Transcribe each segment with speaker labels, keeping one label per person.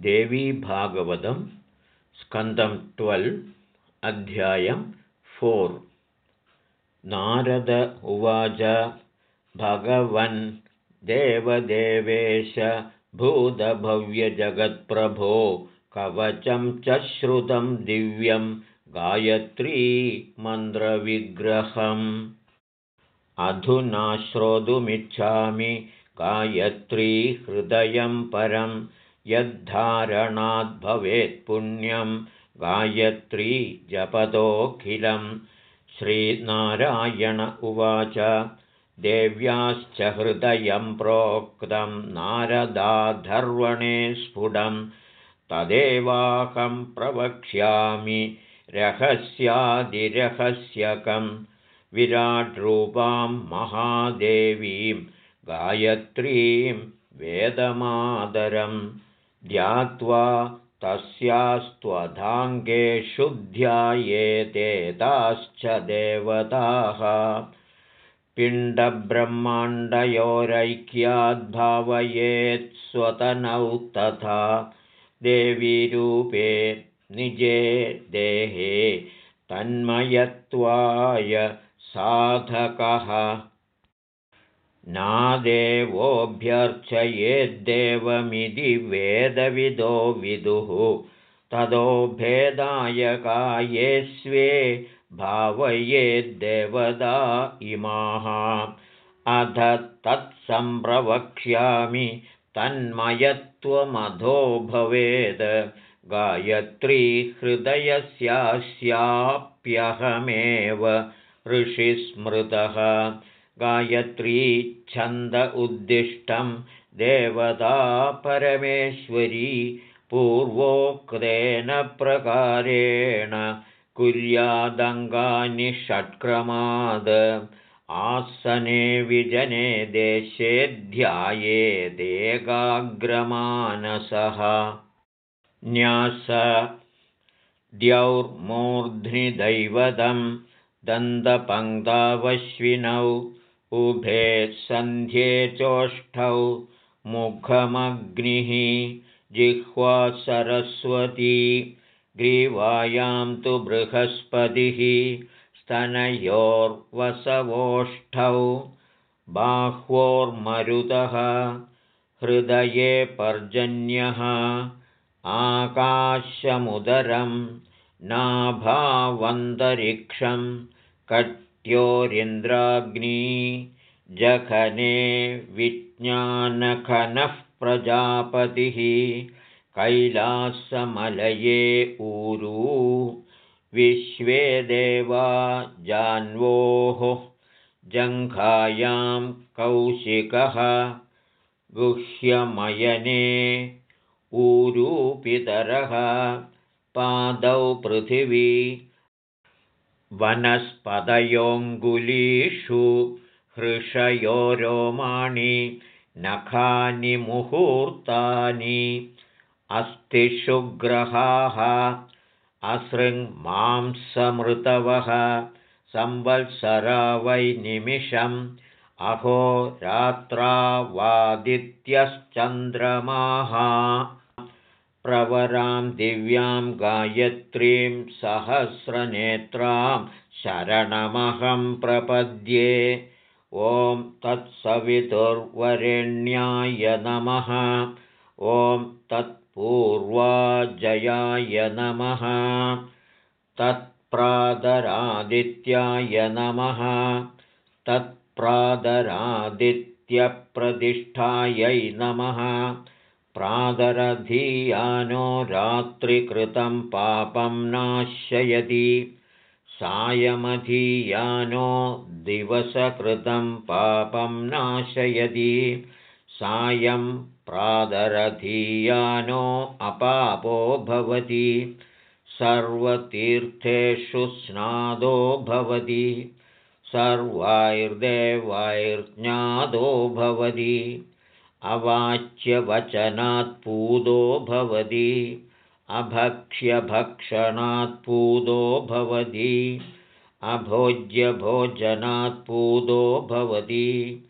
Speaker 1: देवीभागवतं स्कन्दं twelve अध्यायं four. Narada उवाच भगवन् देवदेवेश भूतभव्यजगत्प्रभो कवचं च श्रुतं दिव्यं गायत्री मन्त्रविग्रहम्। अधुना श्रोतुमिच्छामि गायत्री हृदयं परं यद्धारणाद्भवेत्पुण्यं गायत्री जपदोऽखिलं श्रीनारायण उवाच देव्याश्च हृदयं प्रोक्तं नारदाधर्वणे स्फुटं तदेवाहं प्रवक्ष्यामि रहस्यादिरहस्यकं। विराट्रूपां महादेवीं गायत्रीं वेदमादरं ध्यात्वा तस्यास्त्वधाङ्गे शुद्ध्यायेतेताश्च देवताः। पिण्डब्रह्माण्डयोरैक्याद्भावयेत्स्वतनौ तथा देवीरूपे निजे देहे तन्मयत्वाय साधकः नादेवोऽभ्यर्चयेद्देवमिति वेदविदो विदुः। ततो भेदायकाये स्वे भावयेद्देवदा इमाः। अध तत्सम्प्रवक्ष्यामि तन्मयत्वमधो भवेद्। गायत्री हृदयस्यास्याप्यहमेव ऋषिस्मृतः गायत्री छन्द उद्दिष्टं देवता परमेश्वरी पूर्वोक्तेन प्रकारेण कुर्यादङ्गानि षट्क्रमाद्। आसने विजने देशे ध्यायेदेकाग्रमानसः न्यास द्यौर्मूर्ध्नि दैवतं दन्तपङ्क्तावश्विनौ उभे सन्ध्ये चोष्ठौ मुखमग्निः जिह्वा सरस्वती ग्रीवायां तु बृहस्पतिः स्तनयोर्वसवोष्ठौ बाह्वोर्मरुतः हृदये पर्जन्यः आकाशमुदरं नाभावन्तरिक्षं कट्योरिन्द्राग्नी जघने विज्ञानखनः प्रजापतिः कैलासमलये ऊरू विश्वे देवा जान्वोः जङ्घायां कौशिकः गुह्यमयने ऊरूपितरः पादौ पृथिवी वनस्पतयोऽङ्गुलीषु हृषयोरोमाणि नखानि मुहूर्तानि अस्थिशुग्रहाः असृङ्मांसमृतवः संवत्सरा वै निमिषम् अहो रात्रावादित्यश्चन्द्रमाः प्रवरां दिव्यां गायत्रीं सहस्रनेत्रां शरणमहं प्रपद्ये। ॐ तत्सवितुर्वरेण्याय नमः। ॐ तत्पूर्वाजयाय नमः। तत्प्रादरादित्याय नमः। तत्प्रादरादित्यप्रतिष्ठायै नमः प्रादरधीयानो रात्रिकृतं पापं नाशयति। सायमधीयानो दिवसकृतं पापं नाशयति। सायं प्रादरधीयानो अपापो भवति। सर्वतीर्थेषु स्नादो भवति। सर्वैर्देवैर्ज्ञादो भवति अवाच्यवचनात्पूदो भवति। अभक्ष्यभक्षणात्पूदो भवति। अभोज्यभोजनात्पूदो भवति।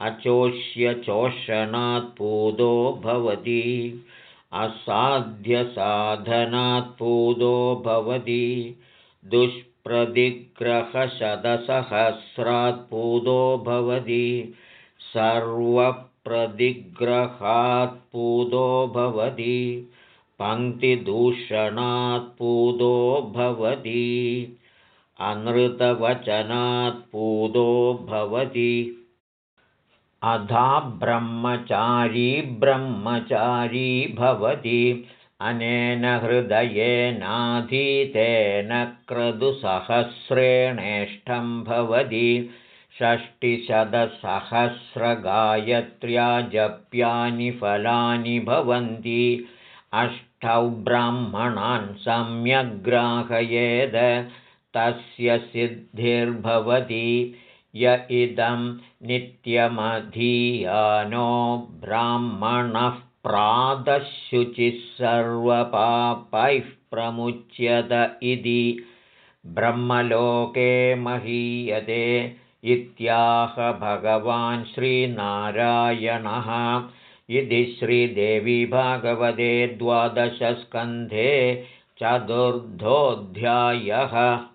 Speaker 1: अचोष्यचोषणात्पूदो भवति। असाध्यसाधनात् पूदो भवति। दुष्प्रतिग्रहशतसहस्रात् पूदो भवति सर्वप्रतिग्रहात् पूदो भवति पङ्क्तिदूषणात् पूदो भवति अनृतवचनात् पूदो भवति। अधा ब्रह्मचारी ब्रह्मचारी भवति अनेन हृदयेनाधीतेन क्रतुसहस्रेणेष्ठं भवति षष्टिशतसहस्रगायत्र्या जप्यानि फलानि भवन्ति। अष्टौ ब्राह्मणान् सम्यग्राहयेद तस्य सिद्धिर्भवति। य इदं नित्यमधीयानो ब्राह्मणः प्रातःशुचिः सर्वपापैः प्रमुच्यत इति। ब्रह्मलोके महीयते इत्याह भगवान् श्रीनारायणः। इति श्रीदेवी भागवते द्वादशस्कन्धे चतुर्थोऽध्यायः